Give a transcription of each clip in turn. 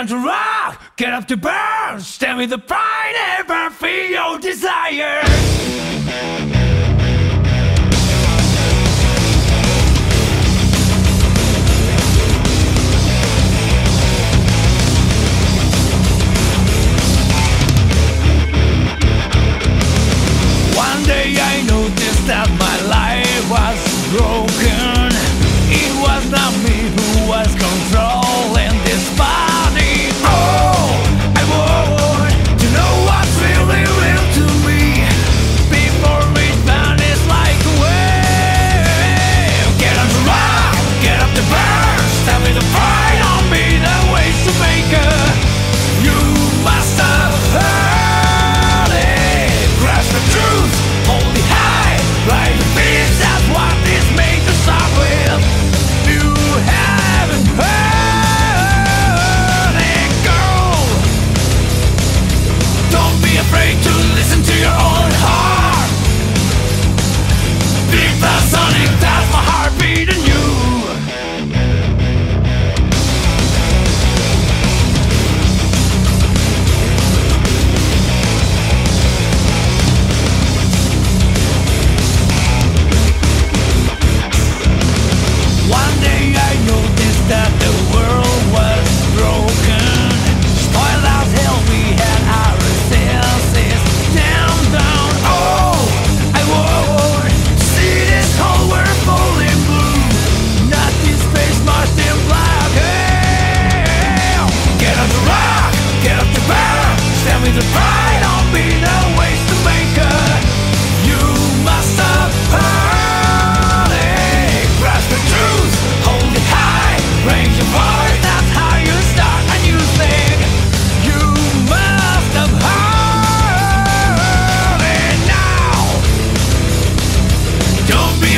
on to rock, get up to burn, stand with the pride and burn your desire. One day I noticed that my life was wrong.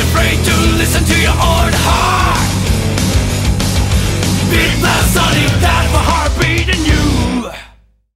afraid to listen to your own heart.